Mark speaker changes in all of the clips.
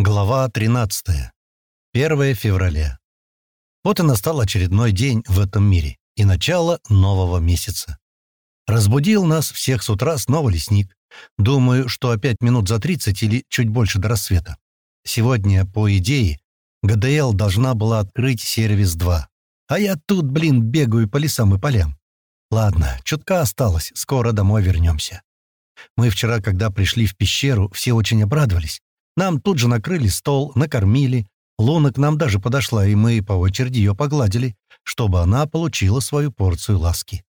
Speaker 1: Глава 13. 1 февраля. Вот и настал очередной день в этом мире и начало нового месяца. Разбудил нас всех с утра снова лесник. Думаю, что опять минут за 30 или чуть больше до рассвета. Сегодня, по идее, ГДЛ должна была открыть сервис 2. А я тут, блин, бегаю по лесам и полям. Ладно, чутка осталось, скоро домой вернемся. Мы вчера, когда пришли в пещеру, все очень обрадовались. Нам тут же накрыли стол, накормили. Луна к нам даже подошла, и мы по очереди ее погладили, чтобы она получила свою порцию ласки.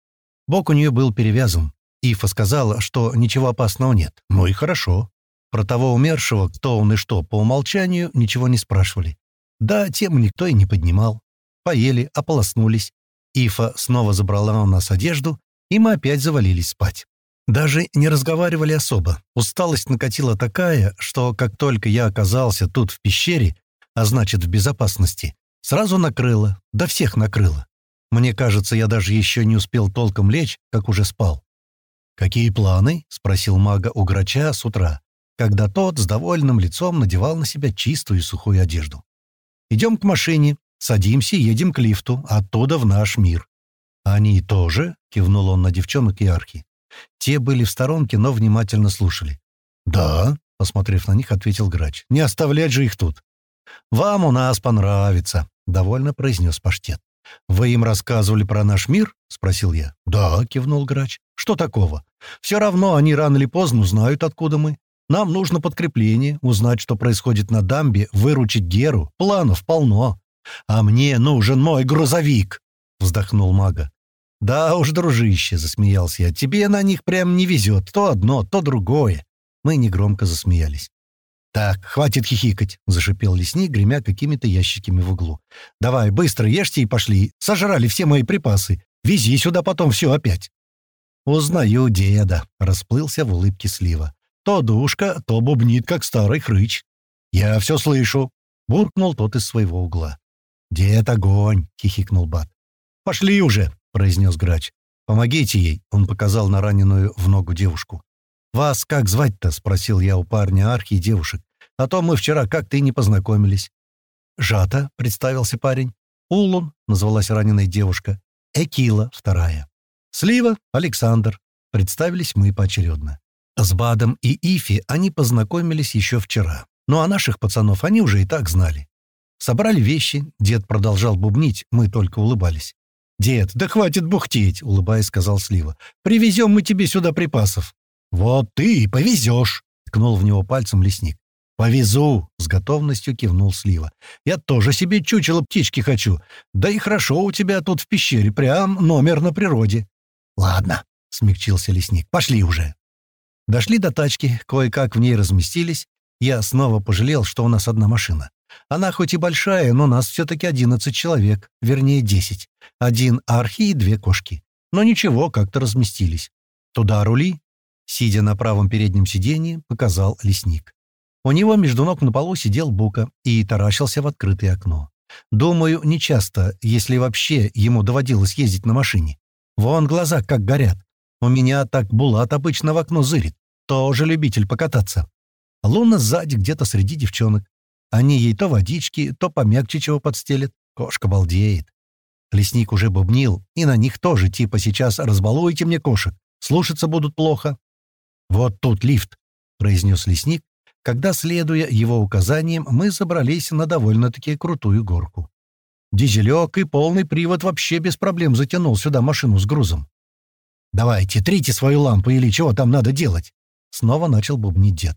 Speaker 1: Бок у нее был перевязан. Ифа сказала, что ничего опасного нет. Ну и хорошо. Про того умершего, кто он и что, по умолчанию, ничего не спрашивали. Да, тему никто и не поднимал. Поели, ополоснулись. Ифа снова забрала у нас одежду, и мы опять завалились спать. Даже не разговаривали особо. Усталость накатила такая, что как только я оказался тут в пещере, а значит в безопасности, сразу накрыло, да всех накрыло. Мне кажется, я даже еще не успел толком лечь, как уже спал. «Какие планы?» — спросил мага у грача с утра, когда тот с довольным лицом надевал на себя чистую и сухую одежду. «Идем к машине, садимся едем к лифту, оттуда в наш мир». «Они тоже?» — кивнул он на девчонок и архи. Те были в сторонке, но внимательно слушали. «Да», — посмотрев на них, ответил грач. «Не оставлять же их тут». «Вам у нас понравится», — довольно произнес паштет. «Вы им рассказывали про наш мир?» — спросил я. «Да», — кивнул грач. «Что такого? Все равно они рано или поздно узнают, откуда мы. Нам нужно подкрепление, узнать, что происходит на дамбе, выручить Геру. Планов полно. А мне нужен мой грузовик!» — вздохнул мага. «Да уж, дружище», — засмеялся я, — «тебе на них прям не везет. То одно, то другое». Мы негромко засмеялись. «Так, хватит хихикать», — зашипел лесник, гремя какими-то ящиками в углу. «Давай, быстро ешьте и пошли. Сожрали все мои припасы. Вези сюда потом все опять». «Узнаю деда», — расплылся в улыбке слива. «То душка, то бубнит, как старый хрыч». «Я все слышу», — буркнул тот из своего угла. «Дед огонь», — хихикнул Бат. «Пошли уже», произнес грач. «Помогите ей», — он показал на раненую в ногу девушку. «Вас как звать-то?» — спросил я у парня архи и девушек. «А то мы вчера как-то и не познакомились». «Жата», — представился парень. «Улун», — назвалась раненая девушка. «Экила», — вторая. «Слива», — Александр. Представились мы поочередно. С Бадом и Ифи они познакомились еще вчера. Ну а наших пацанов они уже и так знали. Собрали вещи, дед продолжал бубнить, мы только улыбались. «Дед, да хватит бухтеть», — улыбаясь, сказал Слива. «Привезем мы тебе сюда припасов». «Вот ты и повезешь», — ткнул в него пальцем лесник. «Повезу», — с готовностью кивнул Слива. «Я тоже себе чучело птички хочу. Да и хорошо у тебя тут в пещере, прям номер на природе». «Ладно», — смягчился лесник, — «пошли уже». Дошли до тачки, кое-как в ней разместились. Я снова пожалел, что у нас одна машина. Она хоть и большая, но нас все-таки одиннадцать человек, вернее десять. Один архи и две кошки. Но ничего, как-то разместились. Туда рули, сидя на правом переднем сиденье, показал лесник. У него между ног на полу сидел Бука и таращился в открытое окно. Думаю, нечасто, если вообще ему доводилось ездить на машине. Вон глаза как горят. У меня так Булат обычно в окно зырит. Тоже любитель покататься. Луна сзади где-то среди девчонок. Они ей то водички, то помягче чего подстелят. Кошка балдеет. Лесник уже бубнил, и на них тоже, типа сейчас разбалуйте мне кошек, слушаться будут плохо. «Вот тут лифт», — произнес лесник, когда, следуя его указаниям, мы забрались на довольно-таки крутую горку. Дизелек и полный привод вообще без проблем затянул сюда машину с грузом. «Давайте, трите свою лампу или чего там надо делать?» Снова начал бубнить дед.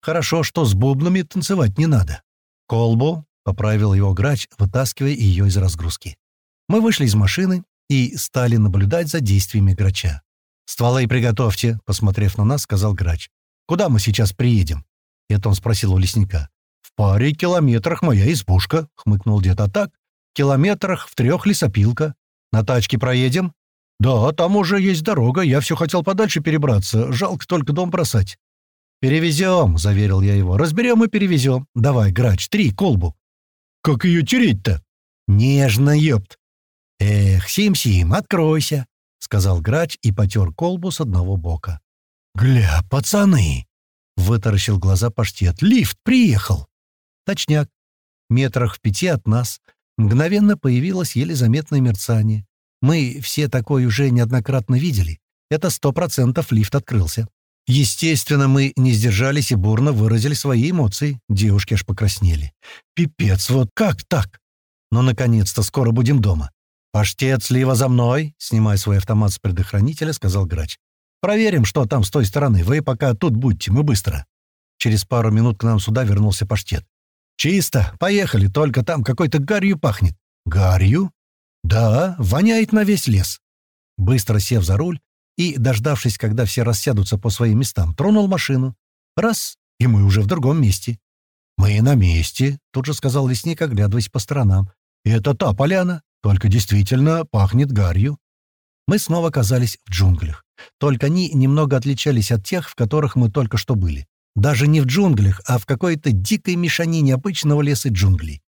Speaker 1: «Хорошо, что с бубнами танцевать не надо. «Колбу», — поправил его грач, вытаскивая ее из разгрузки. Мы вышли из машины и стали наблюдать за действиями грача. «Стволы приготовьте», — посмотрев на нас, сказал грач. «Куда мы сейчас приедем?» Это он спросил у лесника. «В паре километрах моя избушка», — хмыкнул дед. «А так, километрах в трех лесопилка. На тачке проедем?» «Да, там уже есть дорога, я все хотел подальше перебраться, жалко только дом бросать». «Перевезем», — заверил я его. «Разберем и перевезем. Давай, грач, три, колбу». «Как ее тереть-то?» «Нежно, ёпт». «Эх, Сим-Сим, откройся», — сказал грач и потер колбу с одного бока. «Гля, пацаны!» — вытаращил глаза паштет. «Лифт приехал!» Точняк. Метрах в пяти от нас мгновенно появилось еле заметное мерцание. Мы все такое уже неоднократно видели. Это сто процентов лифт открылся. Естественно, мы не сдержались и бурно выразили свои эмоции. Девушки аж покраснели. «Пипец, вот как так?» «Ну, наконец-то, скоро будем дома». «Паштет, слива за мной!» Снимая свой автомат с предохранителя, сказал грач. «Проверим, что там с той стороны. Вы пока тут будьте, мы быстро». Через пару минут к нам сюда вернулся паштет. «Чисто, поехали, только там какой-то гарью пахнет». «Гарью?» «Да, воняет на весь лес». Быстро сев за руль, и, дождавшись, когда все рассядутся по своим местам, тронул машину. Раз — и мы уже в другом месте. «Мы на месте», — тут же сказал лесник, оглядываясь по сторонам. «Это та поляна, только действительно пахнет гарью». Мы снова оказались в джунглях. Только они немного отличались от тех, в которых мы только что были. Даже не в джунглях, а в какой-то дикой мешанине обычного леса джунглей.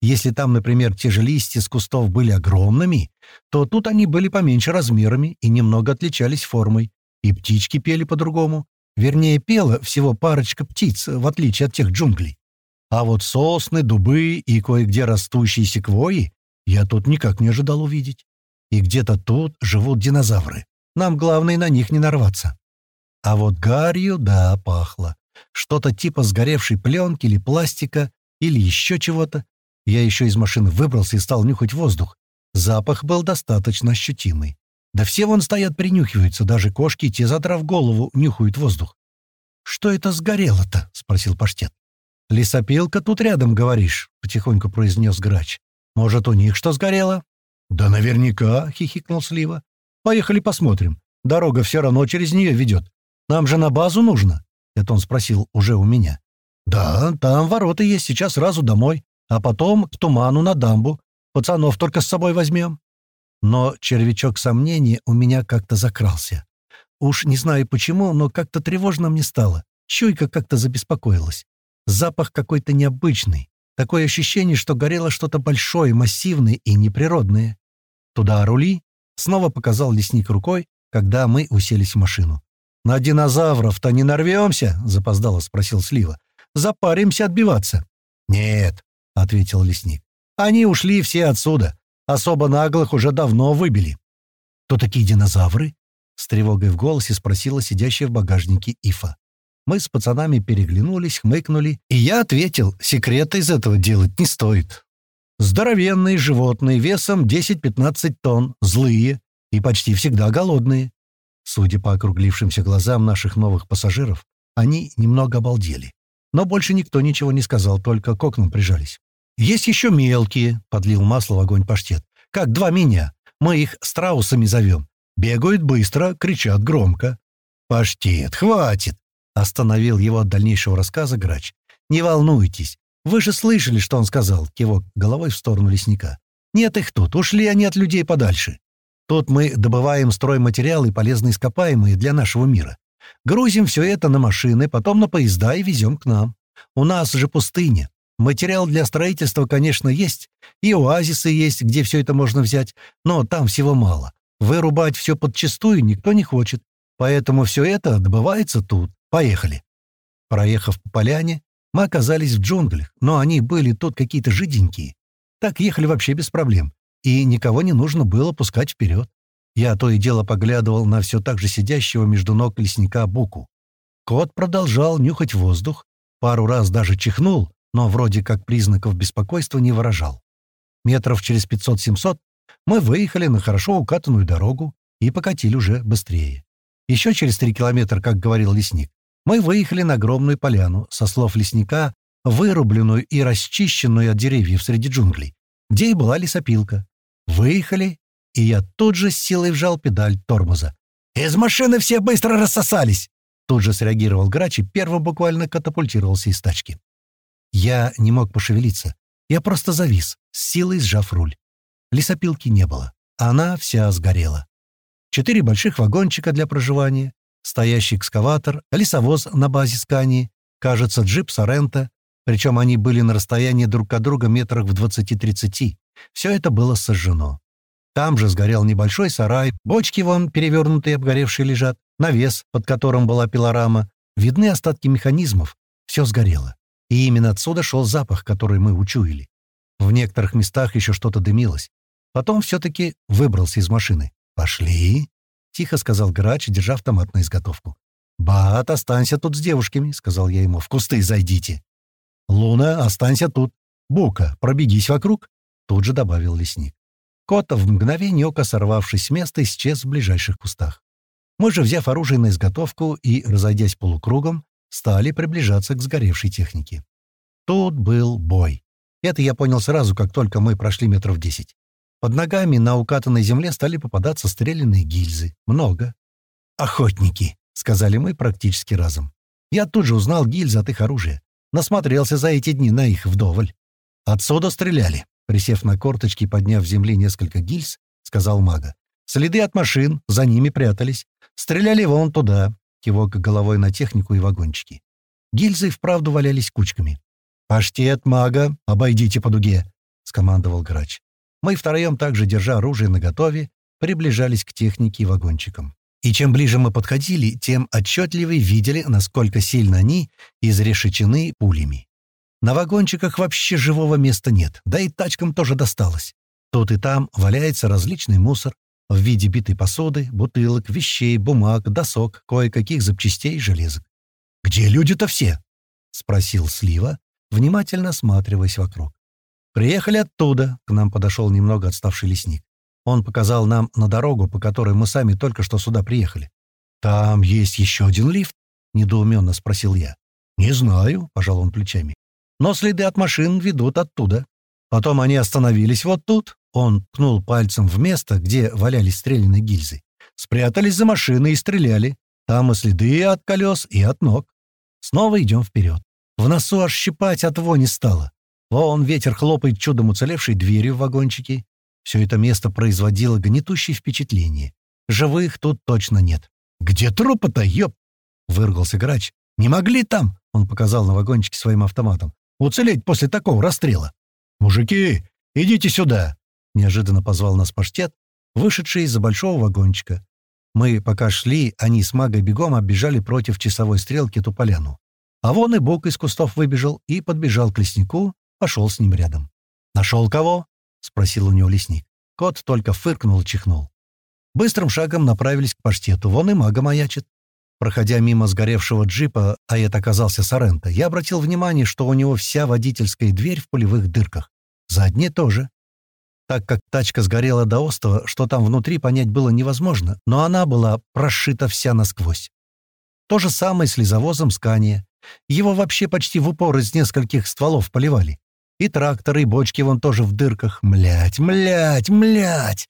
Speaker 1: Если там, например, те же листья с кустов были огромными, то тут они были поменьше размерами и немного отличались формой. И птички пели по-другому. Вернее, пела всего парочка птиц, в отличие от тех джунглей. А вот сосны, дубы и кое-где растущие секвои я тут никак не ожидал увидеть. И где-то тут живут динозавры. Нам главное на них не нарваться. А вот гарью, да, пахло. Что-то типа сгоревшей пленки или пластика, или еще чего-то. Я еще из машины выбрался и стал нюхать воздух. Запах был достаточно ощутимый. Да все вон стоят, принюхиваются, даже кошки, те, задрав голову, нюхают воздух. «Что это сгорело-то?» — спросил паштет. «Лесопилка тут рядом, говоришь», — потихоньку произнес грач. «Может, у них что сгорело?» «Да наверняка», — хихикнул Слива. «Поехали посмотрим. Дорога все равно через нее ведет. Нам же на базу нужно?» Это он спросил уже у меня. «Да, там ворота есть, сейчас сразу домой. А потом к туману на дамбу. Пацанов только с собой возьмем. Но червячок сомнения у меня как-то закрался. Уж не знаю почему, но как-то тревожно мне стало. Чуйка как-то забеспокоилась. Запах какой-то необычный. Такое ощущение, что горело что-то большое, массивное и неприродное. Туда рули, снова показал лесник рукой, когда мы уселись в машину. «На динозавров-то не нарвемся?» — запоздало спросил Слива. «Запаримся отбиваться». «Нет, — ответил лесник. «Они ушли все отсюда. Особо наглых уже давно выбили». «Кто такие динозавры?» — с тревогой в голосе спросила сидящая в багажнике Ифа. Мы с пацанами переглянулись, хмыкнули, и я ответил, секрета из этого делать не стоит. Здоровенные животные, весом 10-15 тонн, злые и почти всегда голодные. Судя по округлившимся глазам наших новых пассажиров, они немного обалдели. Но больше никто ничего не сказал, только к окнам прижались. «Есть еще мелкие», — подлил масло в огонь паштет. «Как два меня. Мы их страусами зовем. Бегают быстро, кричат громко». «Паштет, хватит!» — остановил его от дальнейшего рассказа грач. «Не волнуйтесь. Вы же слышали, что он сказал?» — кивок головой в сторону лесника. «Нет их тут. Ушли они от людей подальше. Тут мы добываем стройматериалы полезные ископаемые для нашего мира. Грузим все это на машины, потом на поезда и везем к нам. У нас же пустыня. Материал для строительства, конечно, есть, и оазисы есть, где все это можно взять, но там всего мало. Вырубать все подчистую никто не хочет, поэтому все это добывается тут. Поехали. Проехав по поляне, мы оказались в джунглях, но они были тут какие-то жиденькие. Так ехали вообще без проблем, и никого не нужно было пускать вперед. Я то и дело поглядывал на все так же сидящего между ног лесника Буку. Кот продолжал нюхать воздух, пару раз даже чихнул, но вроде как признаков беспокойства не выражал. Метров через 500-700 мы выехали на хорошо укатанную дорогу и покатили уже быстрее. Еще через три километра, как говорил лесник, мы выехали на огромную поляну, со слов лесника, вырубленную и расчищенную от деревьев среди джунглей, где и была лесопилка. Выехали, и я тут же с силой вжал педаль тормоза. «Из машины все быстро рассосались!» Тут же среагировал грач и первым буквально катапультировался из тачки. Я не мог пошевелиться. Я просто завис, с силой сжав руль. Лесопилки не было. Она вся сгорела. Четыре больших вагончика для проживания, стоящий экскаватор, лесовоз на базе Скании, кажется, джип Сорента, причем они были на расстоянии друг от друга метрах в 20-30. Все это было сожжено. Там же сгорел небольшой сарай, бочки вон перевернутые обгоревшие лежат, навес, под которым была пилорама, видны остатки механизмов, все сгорело. И именно отсюда шел запах, который мы учуяли. В некоторых местах еще что-то дымилось. Потом все-таки выбрался из машины. «Пошли!» — тихо сказал грач, держа автомат на изготовку. «Бат, останься тут с девушками», — сказал я ему. «В кусты зайдите». «Луна, останься тут. Бука, пробегись вокруг», — тут же добавил лесник. Кот, в мгновение ока сорвавшись с места, исчез в ближайших кустах. Мы же, взяв оружие на изготовку и, разойдясь полукругом, стали приближаться к сгоревшей технике. Тут был бой. Это я понял сразу, как только мы прошли метров десять. Под ногами на укатанной земле стали попадаться стрелянные гильзы. Много. «Охотники», — сказали мы практически разом. Я тут же узнал гильзы от их оружия. Насмотрелся за эти дни на их вдоволь. Отсюда стреляли. Присев на корточки подняв с земли несколько гильз, сказал мага. «Следы от машин, за ними прятались. Стреляли вон туда», — кивок головой на технику и вагончики. Гильзы вправду валялись кучками. «Паштет, мага, обойдите по дуге», — скомандовал грач. Мы втроем, также держа оружие наготове, приближались к технике и вагончикам. И чем ближе мы подходили, тем отчетливее видели, насколько сильно они изрешечены пулями. На вагончиках вообще живого места нет, да и тачкам тоже досталось. Тут и там валяется различный мусор в виде битой посуды, бутылок, вещей, бумаг, досок, кое-каких запчастей и железок. «Где люди-то все?» — спросил Слива, внимательно осматриваясь вокруг. «Приехали оттуда», — к нам подошел немного отставший лесник. Он показал нам на дорогу, по которой мы сами только что сюда приехали. «Там есть еще один лифт?» — недоуменно спросил я. «Не знаю», — пожал он плечами но следы от машин ведут оттуда. Потом они остановились вот тут. Он ткнул пальцем в место, где валялись стрелянные гильзы. Спрятались за машиной и стреляли. Там и следы от колес, и от ног. Снова идем вперед. В носу аж щипать от вони стало. Вон ветер хлопает чудом уцелевшей дверью в вагончике. Все это место производило гнетущее впечатление. Живых тут точно нет. «Где трупы-то, ёп?» — выргался грач. «Не могли там?» — он показал на вагончике своим автоматом. Уцелеть после такого расстрела. «Мужики, идите сюда!» — неожиданно позвал нас паштет, вышедший из-за большого вагончика. Мы, пока шли, они с магой бегом оббежали против часовой стрелки ту поляну. А вон и Бог из кустов выбежал и подбежал к леснику, пошел с ним рядом. «Нашел кого?» — спросил у него лесник. Кот только фыркнул и чихнул. Быстрым шагом направились к паштету. Вон и мага маячит. Проходя мимо сгоревшего джипа, а это оказался Соренто, я обратил внимание, что у него вся водительская дверь в пулевых дырках. Задняя тоже. Так как тачка сгорела до остова, что там внутри понять было невозможно, но она была прошита вся насквозь. То же самое с лизовозом Скания. Его вообще почти в упор из нескольких стволов поливали. И тракторы, и бочки вон тоже в дырках. Млять, млять, млять!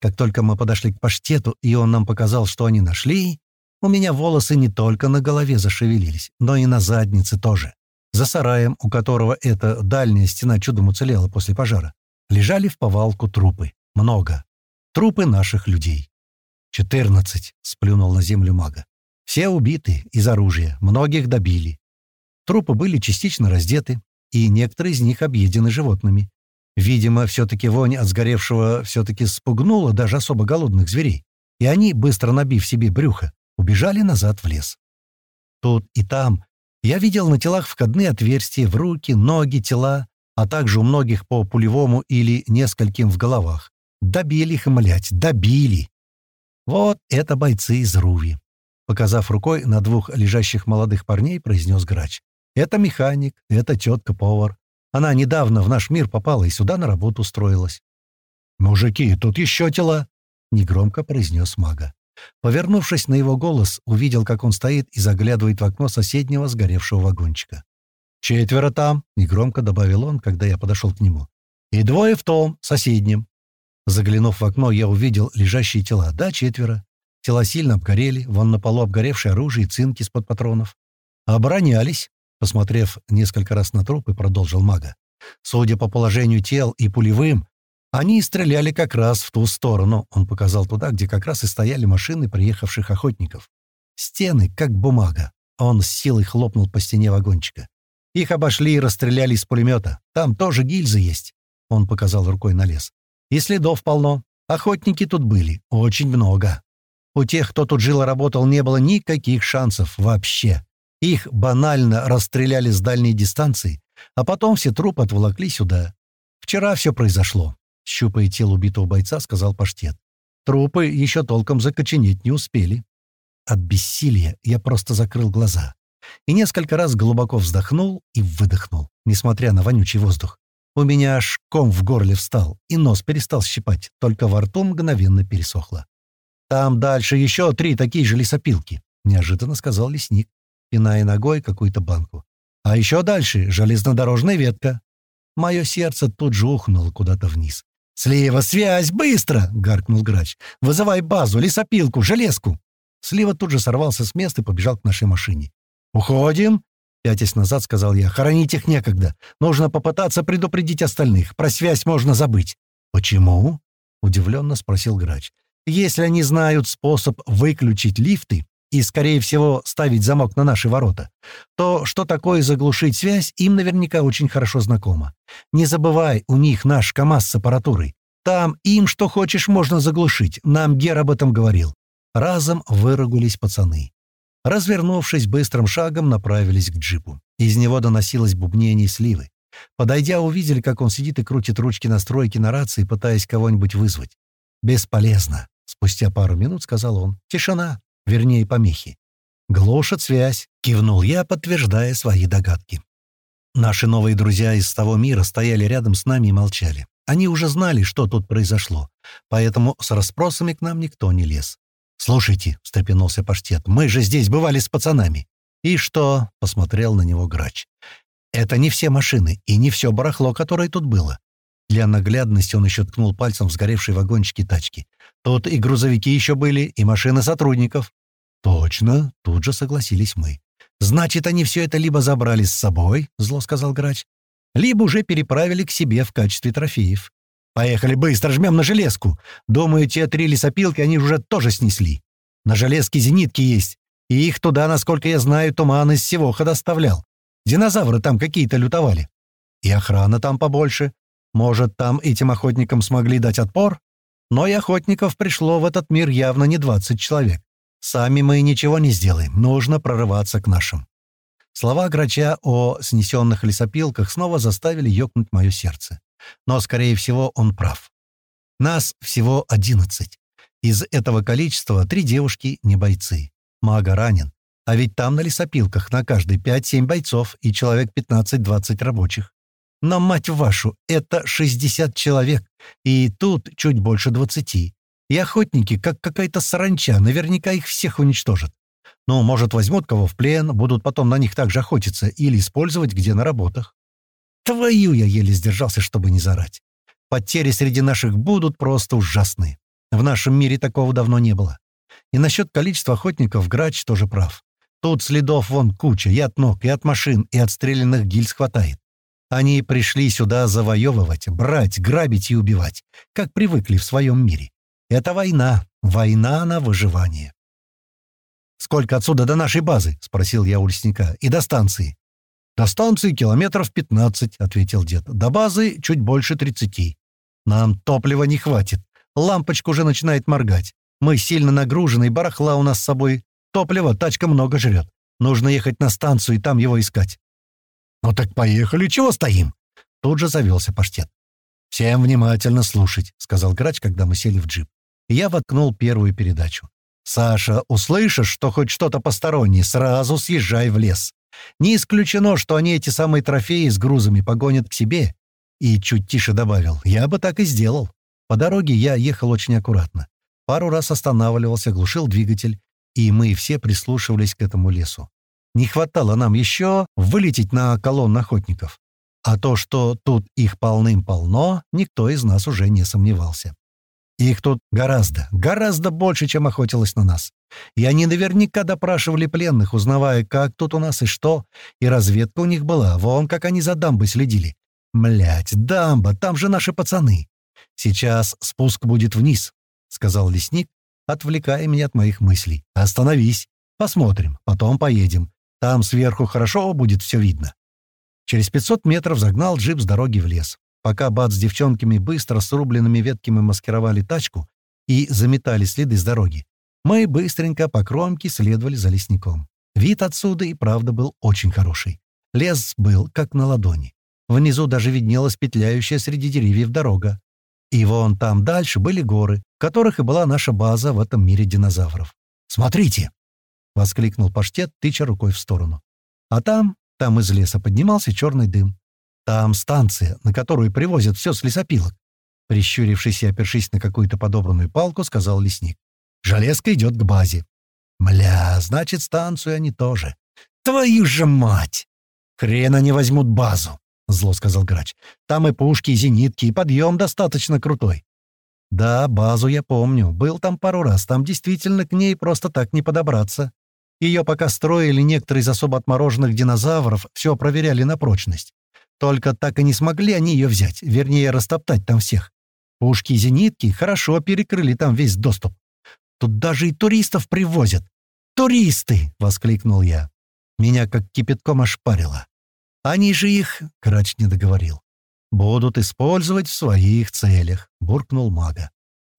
Speaker 1: Как только мы подошли к паштету, и он нам показал, что они нашли, у меня волосы не только на голове зашевелились, но и на заднице тоже. За сараем, у которого эта дальняя стена чудом уцелела после пожара, лежали в повалку трупы. Много. Трупы наших людей. «Четырнадцать», — сплюнул на землю мага. «Все убиты из оружия, многих добили. Трупы были частично раздеты, и некоторые из них объедены животными. Видимо, все-таки вонь от сгоревшего все-таки спугнула даже особо голодных зверей, и они, быстро набив себе брюхо, убежали назад в лес. Тут и там я видел на телах входные отверстия в руки, ноги, тела, а также у многих по пулевому или нескольким в головах. Добили их, млять, добили. Вот это бойцы из Руви. Показав рукой на двух лежащих молодых парней, произнес грач. Это механик, это тетка-повар. Она недавно в наш мир попала и сюда на работу устроилась. «Мужики, тут еще тела!» — негромко произнес мага. Повернувшись на его голос, увидел, как он стоит и заглядывает в окно соседнего сгоревшего вагончика. «Четверо там», — негромко добавил он, когда я подошел к нему. «И двое в том, соседнем». Заглянув в окно, я увидел лежащие тела. Да, четверо. Тела сильно обгорели, вон на полу обгоревшее оружие и цинки из-под патронов. Оборонялись, посмотрев несколько раз на трупы, продолжил мага. Судя по положению тел и пулевым, они стреляли как раз в ту сторону. Он показал туда, где как раз и стояли машины приехавших охотников. Стены, как бумага. Он с силой хлопнул по стене вагончика. Их обошли и расстреляли из пулемета. Там тоже гильзы есть. Он показал рукой на лес. И следов полно. Охотники тут были. Очень много. У тех, кто тут жил и работал, не было никаких шансов вообще. Их банально расстреляли с дальней дистанции, а потом все трупы отволокли сюда. Вчера все произошло. Щупая тело убитого бойца, сказал паштет. Трупы еще толком закоченеть не успели. От бессилия я просто закрыл глаза и несколько раз глубоко вздохнул и выдохнул, несмотря на вонючий воздух. У меня аж ком в горле встал, и нос перестал щипать, только во рту мгновенно пересохло. «Там дальше еще три такие же лесопилки», — неожиданно сказал лесник, пиная ногой какую-то банку. «А еще дальше железнодорожная ветка». Мое сердце тут же ухнуло куда-то вниз. «Слева связь! Быстро!» — гаркнул грач. «Вызывай базу, лесопилку, железку!» Слива тут же сорвался с места и побежал к нашей машине. «Уходим!» — пятясь назад сказал я. «Хоронить их некогда. Нужно попытаться предупредить остальных. Про связь можно забыть». «Почему?» — удивленно спросил грач. «Если они знают способ выключить лифты и, скорее всего, ставить замок на наши ворота, то что такое заглушить связь, им наверняка очень хорошо знакомо. Не забывай, у них наш КАМАЗ с аппаратурой. Там им что хочешь можно заглушить. Нам Гер об этом говорил. Разом выругались пацаны. Развернувшись, быстрым шагом направились к джипу. Из него доносилось бубнение сливы. Подойдя, увидели, как он сидит и крутит ручки настройки на рации, пытаясь кого-нибудь вызвать. «Бесполезно», — спустя пару минут сказал он. «Тишина, вернее, помехи». «Глушат связь», — кивнул я, подтверждая свои догадки. Наши новые друзья из того мира стояли рядом с нами и молчали. Они уже знали, что тут произошло, поэтому с расспросами к нам никто не лез. «Слушайте», — встрепенулся паштет, — «мы же здесь бывали с пацанами». «И что?» — посмотрел на него грач. «Это не все машины и не все барахло, которое тут было». Для наглядности он еще ткнул пальцем в сгоревшие вагончики тачки. «Тут и грузовики еще были, и машины сотрудников». «Точно», — тут же согласились мы. «Значит, они все это либо забрали с собой», — зло сказал грач, «либо уже переправили к себе в качестве трофеев. «Поехали быстро, жмем на железку. Думаю, те три лесопилки они уже тоже снесли. На железке зенитки есть, и их туда, насколько я знаю, туман из Севоха доставлял. Динозавры там какие-то лютовали. И охрана там побольше. Может, там этим охотникам смогли дать отпор? Но и охотников пришло в этот мир явно не 20 человек. Сами мы ничего не сделаем, нужно прорываться к нашим». Слова Грача о снесенных лесопилках снова заставили ёкнуть мое сердце. Но, скорее всего, он прав. Нас всего одиннадцать. Из этого количества три девушки не бойцы. Мага ранен. А ведь там на лесопилках на каждой пять-семь бойцов и человек пятнадцать-двадцать рабочих. Но, мать вашу, это шестьдесят человек, и тут чуть больше двадцати. И охотники, как какая-то саранча, наверняка их всех уничтожат. Ну, может, возьмут кого в плен, будут потом на них также охотиться или использовать где на работах. Твою я еле сдержался, чтобы не зарать. Потери среди наших будут просто ужасные. В нашем мире такого давно не было. И насчет количества охотников Грач тоже прав. Тут следов вон куча, и от ног, и от машин, и от стрелянных гильз хватает. Они пришли сюда завоевывать, брать, грабить и убивать, как привыкли в своем мире. Это война, война на выживание. «Сколько отсюда до нашей базы?» — спросил я у лесника. «И до станции?» «До станции километров 15», — ответил дед. «До базы чуть больше 30. Нам топлива не хватит. Лампочка уже начинает моргать. Мы сильно нагружены, барахла у нас с собой. Топлива тачка много жрет. Нужно ехать на станцию и там его искать». «Ну так поехали, чего стоим?» Тут же завелся паштет. «Всем внимательно слушать», — сказал грач, когда мы сели в джип. я воткнул первую передачу. «Саша, услышишь, что хоть что-то постороннее, сразу съезжай в лес. Не исключено, что они эти самые трофеи с грузами погонят к себе. И чуть тише добавил, я бы так и сделал. По дороге я ехал очень аккуратно. Пару раз останавливался, глушил двигатель, и мы все прислушивались к этому лесу. Не хватало нам еще вылететь на колонн охотников. А то, что тут их полным-полно, никто из нас уже не сомневался. Их тут гораздо, гораздо больше, чем охотилось на нас. И они наверняка допрашивали пленных, узнавая, как тут у нас и что. И разведка у них была, вон как они за дамбой следили. Млять, дамба, там же наши пацаны. Сейчас спуск будет вниз, — сказал лесник, отвлекая меня от моих мыслей. Остановись, посмотрим, потом поедем. Там сверху хорошо будет все видно. Через 500 метров загнал джип с дороги в лес. Пока Бат с девчонками быстро с рубленными ветками маскировали тачку и заметали следы с дороги, мы быстренько по кромке следовали за лесником. Вид отсюда и правда был очень хороший. Лес был как на ладони. Внизу даже виднелась петляющая среди деревьев дорога. И вон там дальше были горы, в которых и была наша база в этом мире динозавров. «Смотрите!» — воскликнул паштет, тыча рукой в сторону. А там, там из леса поднимался черный дым. Там станция, на которую привозят все с лесопилок. Прищурившись и опершись на какую-то подобранную палку, сказал лесник. «Железка идет к базе». «Мля, значит, станцию они тоже». «Твою же мать!» «Хрен они возьмут базу», — зло сказал грач. «Там и пушки, и зенитки, и подъем достаточно крутой». «Да, базу я помню. Был там пару раз. Там действительно к ней просто так не подобраться. Ее пока строили некоторые из особо отмороженных динозавров, все проверяли на прочность. Только так и не смогли они ее взять, вернее, растоптать там всех. Пушки и зенитки хорошо перекрыли там весь доступ. Тут даже и туристов привозят. «Туристы!» — воскликнул я. Меня как кипятком ошпарило. «Они же их...» — Крач не договорил. «Будут использовать в своих целях», — буркнул мага.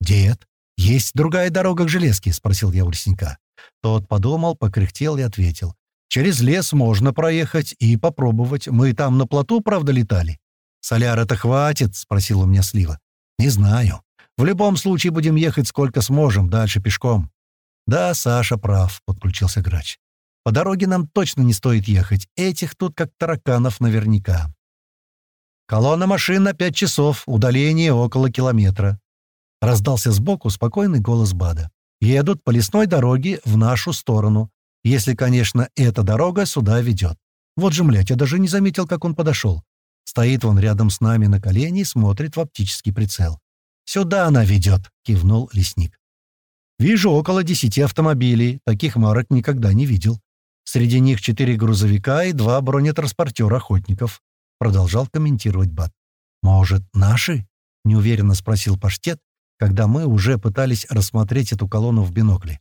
Speaker 1: «Дед, есть другая дорога к железке?» — спросил я у лесника. Тот подумал, покряхтел и ответил. «Через лес можно проехать и попробовать. Мы там на плоту, правда, летали?» «Соляра-то хватит?» — спросил у меня Слива. «Не знаю. В любом случае будем ехать сколько сможем, дальше пешком». «Да, Саша прав», — подключился грач. «По дороге нам точно не стоит ехать. Этих тут как тараканов наверняка». «Колонна машин на пять часов, удаление около километра», — раздался сбоку спокойный голос Бада. «Едут по лесной дороге в нашу сторону, если, конечно, эта дорога сюда ведет. Вот же, млядь, я даже не заметил, как он подошел. Стоит он рядом с нами на колени и смотрит в оптический прицел. «Сюда она ведет», — кивнул лесник. «Вижу около десяти автомобилей. Таких марок никогда не видел. Среди них четыре грузовика и два бронетранспортера охотников», — продолжал комментировать Бат. «Может, наши?» — неуверенно спросил Паштет, когда мы уже пытались рассмотреть эту колонну в бинокле.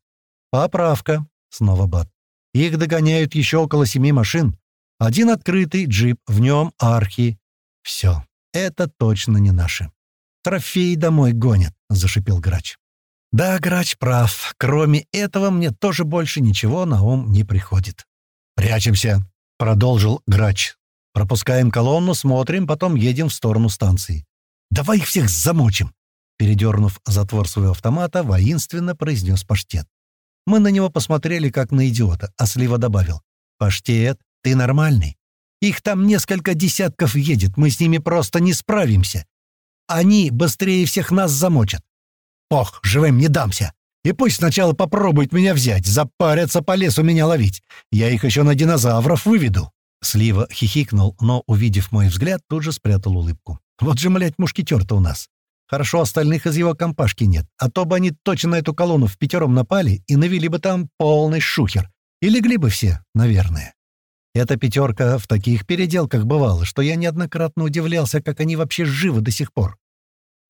Speaker 1: «Поправка», — снова Бат. «Их догоняют еще около семи машин. Один открытый джип, в нем архи. Все, это точно не наши. Трофеи домой гонят, — зашипел Грач. Да, Грач прав. Кроме этого, мне тоже больше ничего на ум не приходит. «Прячемся», — продолжил Грач. «Пропускаем колонну, смотрим, потом едем в сторону станции. Давай их всех замочим!» Передернув затвор своего автомата, воинственно произнес Паштет. Мы на него посмотрели, как на идиота, а Слива добавил. «Паштет, ты нормальный? Их там несколько десятков едет, мы с ними просто не справимся. Они быстрее всех нас замочат. Ох, живым не дамся. И пусть сначала попробуют меня взять, запарятся по лесу меня ловить. Я их еще на динозавров выведу». Слива хихикнул, но, увидев мой взгляд, тут же спрятал улыбку. «Вот же, млядь, мушкетер-то у нас. Хорошо, остальных из его компашки нет, а то бы они точно на эту колонну в пятером напали и навели бы там полный шухер. И легли бы все, наверное». Эта пятерка в таких переделках бывала, что я неоднократно удивлялся, как они вообще живы до сих пор.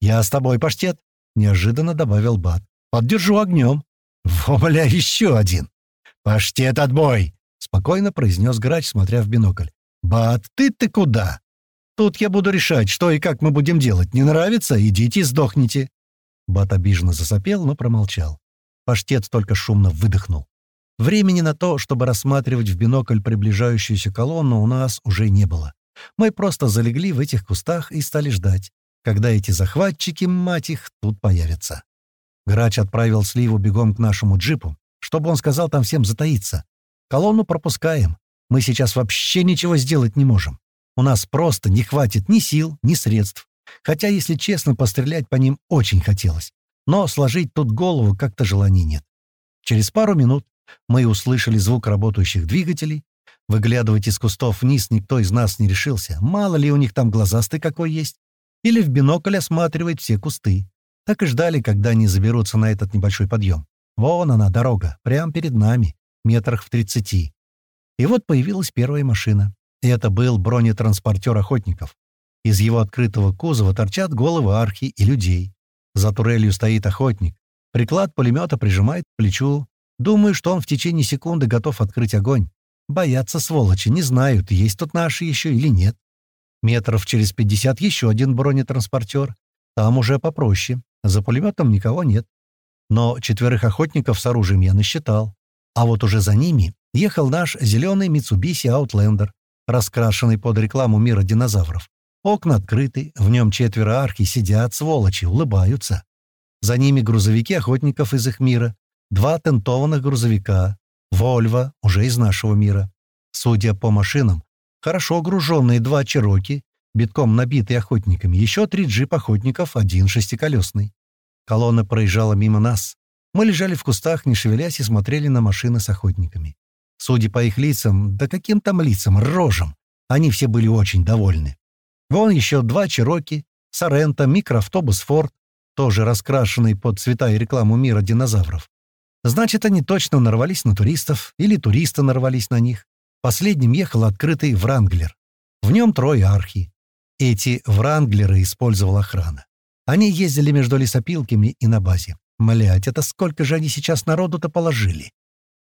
Speaker 1: «Я с тобой, паштет», — неожиданно добавил Бат. «Поддержу огнем». «Во, бля, еще один!» «Паштет, отбой!» — спокойно произнес грач, смотря в бинокль. «Бат, ты-ты куда?» «Тут я буду решать, что и как мы будем делать. Не нравится? Идите и сдохните». Бат обиженно засопел, но промолчал. Паштет только шумно выдохнул. Времени на то, чтобы рассматривать в бинокль приближающуюся колонну, у нас уже не было. Мы просто залегли в этих кустах и стали ждать, когда эти захватчики, мать их, тут появятся. Грач отправил Сливу бегом к нашему джипу, чтобы он сказал там всем затаиться. Колонну пропускаем. Мы сейчас вообще ничего сделать не можем. У нас просто не хватит ни сил, ни средств. Хотя, если честно, пострелять по ним очень хотелось. Но сложить тут голову как-то желания нет. Через пару минут мы услышали звук работающих двигателей. Выглядывать из кустов вниз никто из нас не решился. Мало ли у них там глазастый какой есть. Или в бинокль осматривать все кусты. Так и ждали, когда они заберутся на этот небольшой подъем. Вон она, дорога, прямо перед нами, метрах в тридцати. И вот появилась первая машина. Это был бронетранспортер охотников. Из его открытого кузова торчат головы архи и людей. За турелью стоит охотник. Приклад пулемета прижимает к плечу Думаю, что он в течение секунды готов открыть огонь. Боятся, сволочи, не знают, есть тут наши еще или нет. Метров через пятьдесят еще один бронетранспортер. Там уже попроще. За пулеметом никого нет. Но четверых охотников с оружием я насчитал. А вот уже за ними ехал наш зеленый Mitsubishi Outlander, раскрашенный под рекламу мира динозавров. Окна открыты, в нем четверо архи сидят, сволочи, улыбаются. За ними грузовики охотников из их мира, два тентованных грузовика, Вольво, уже из нашего мира. Судя по машинам, хорошо груженные два Чероки, битком набитые охотниками, еще три джип охотников, один шестиколесный. Колонна проезжала мимо нас. Мы лежали в кустах, не шевелясь, и смотрели на машины с охотниками. Судя по их лицам, да каким там лицам, рожам, они все были очень довольны. Вон еще два Чероки, Соренто, микроавтобус Форд, тоже раскрашенный под цвета и рекламу мира динозавров. Значит, они точно нарвались на туристов, или туристы нарвались на них. Последним ехал открытый Вранглер. В нем трое архи. Эти Вранглеры использовала охрана. Они ездили между лесопилками и на базе. Млять, это сколько же они сейчас народу-то положили?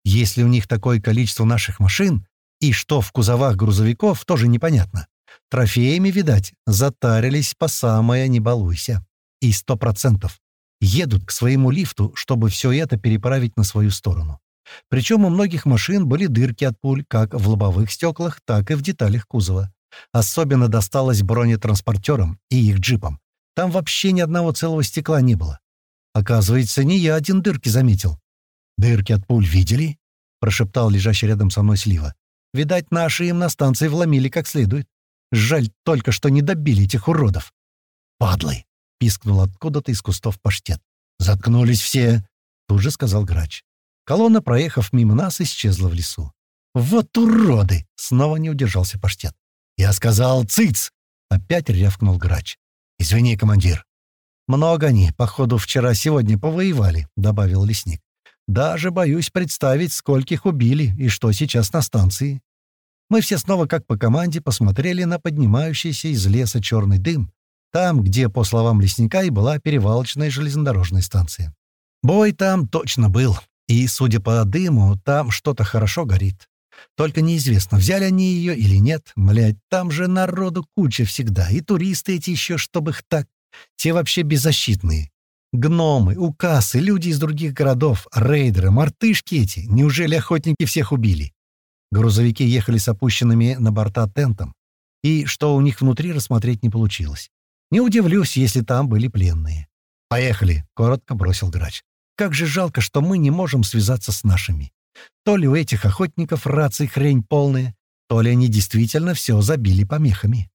Speaker 1: Если у них такое количество наших машин, и что в кузовах грузовиков, тоже непонятно. Трофеями, видать, затарились по самое «не балуйся». И сто процентов едут к своему лифту, чтобы все это переправить на свою сторону. Причем у многих машин были дырки от пуль как в лобовых стеклах, так и в деталях кузова. Особенно досталось бронетранспортерам и их джипам. Там вообще ни одного целого стекла не было. Оказывается, не я один дырки заметил. «Дырки от пуль видели?» — прошептал лежащий рядом со мной Слива. «Видать, наши им на станции вломили как следует. Жаль только, что не добили этих уродов». «Падлы!» — пискнул откуда-то из кустов паштет. «Заткнулись все!» — тут же сказал грач. Колонна, проехав мимо нас, исчезла в лесу. «Вот уроды!» — снова не удержался паштет. «Я сказал, цыц!» — опять рявкнул грач. «Извини, командир». «Много они, походу, вчера-сегодня повоевали», — добавил лесник. «Даже боюсь представить, скольких убили и что сейчас на станции». Мы все снова, как по команде, посмотрели на поднимающийся из леса черный дым, там, где, по словам лесника, и была перевалочная железнодорожная станция. Бой там точно был, и, судя по дыму, там что-то хорошо горит. Только неизвестно, взяли они ее или нет. Млядь, там же народу куча всегда. И туристы эти еще, чтобы их так... Те вообще беззащитные. Гномы, укасы, люди из других городов, рейдеры, мартышки эти. Неужели охотники всех убили? Грузовики ехали с опущенными на борта тентом. И что у них внутри рассмотреть не получилось. Не удивлюсь, если там были пленные. «Поехали», — коротко бросил грач. Как же жалко, что мы не можем связаться с нашими. То ли у этих охотников рации хрень полная, то ли они действительно все забили помехами.